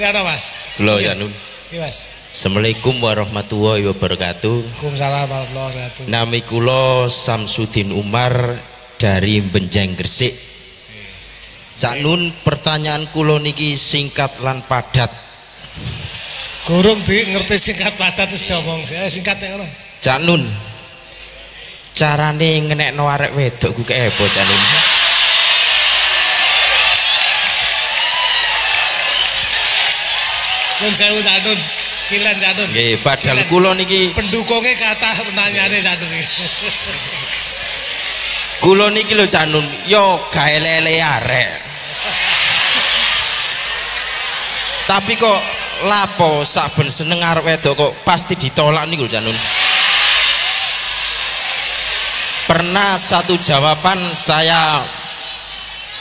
Siapa Mas? Kula Iya. ya nun. Iya Mas. Assalamualaikum warahmatullahi wabarakatuh. Waalaikumsalam warahmatullahi wabarakatuh. Nami kula Samsudin Umar dari Benjang Gresik. Cak Nun, pertanyaan kula niki singkat lan padat. Gurung di ngerti singkat padat terus diomong. Eh, singkat ya ngono. Cak Nun, carane ngenekno arek wedok ku kepo Cak Nun. Nun sewu Janun. Kilen Janun. Nggih, padahal kula niki Pendukungnya kata penanyanya Janun iki. kula niki lho Cak Nun, yo gawe lele arek. Tapi kok lapo saben seneng arek wedok kok pasti ditolak niku lho Cak Nun. Pernah satu jawaban saya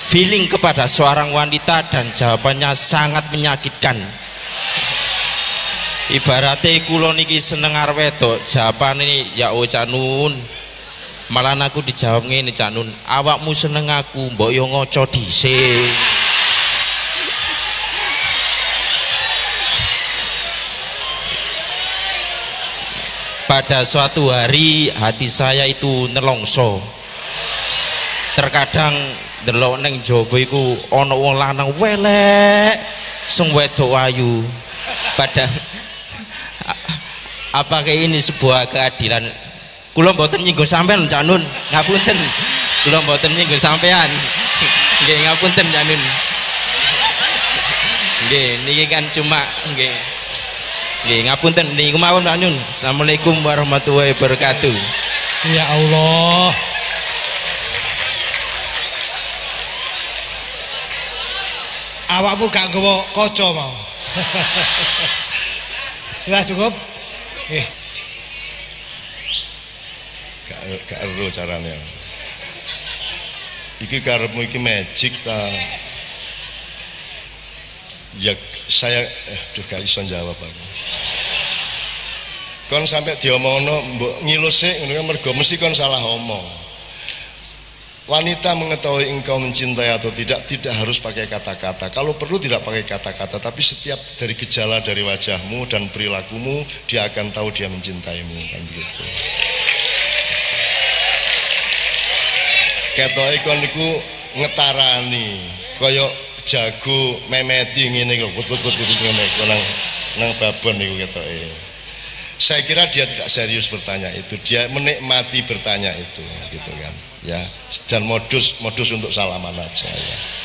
feeling kepada seorang wanita dan jawabannya sangat menyakitkan. Ibaratnya kulo niki seneng arep wedok, jawabane ya o Cak Nun. Malah aku dijawab ngene Cak Nun, awakmu seneng aku, mbok yo ngoco dhisik. Pada suatu hari hati saya itu nelongso. Terkadang delok neng jaba iku ana wong lanang welek sing wedok ayu. Pada apakah ini sebuah keadilan? Kula mboten nyinggung sampean Cak Nun, ngapunten. Kula mboten nyinggung sampean. Nggih ngapunten Cak Nun. Nggih, niki kan cuma nggih. Nggih ngapunten niku mawon Cak Nun. Assalamualaikum warahmatullahi wabarakatuh. Ya Allah. Awakmu gak nggawa kaca mau. Sudah cukup? Eh, gak gak ero carane iki karepmu iki magic ta? Ya saya eh duh gak iso jawab aku. Kon sampai diomongno mbok ngilu sik ngono kan mergo mesti kon salah omong wanita mengetahui engkau mencintai atau tidak tidak harus pakai kata-kata. Kalau perlu tidak pakai kata-kata tapi setiap dari gejala dari wajahmu dan perilakumu dia akan tahu dia mencintaimu. Kan begitu. Ketoke kon niku ngetarani kaya jago memeti ngene kok put-put ngene kok nang nang babon niku ketoke. Saya kira dia tidak serius bertanya itu dia menikmati bertanya itu gitu kan ya dan modus modus untuk salaman aja ya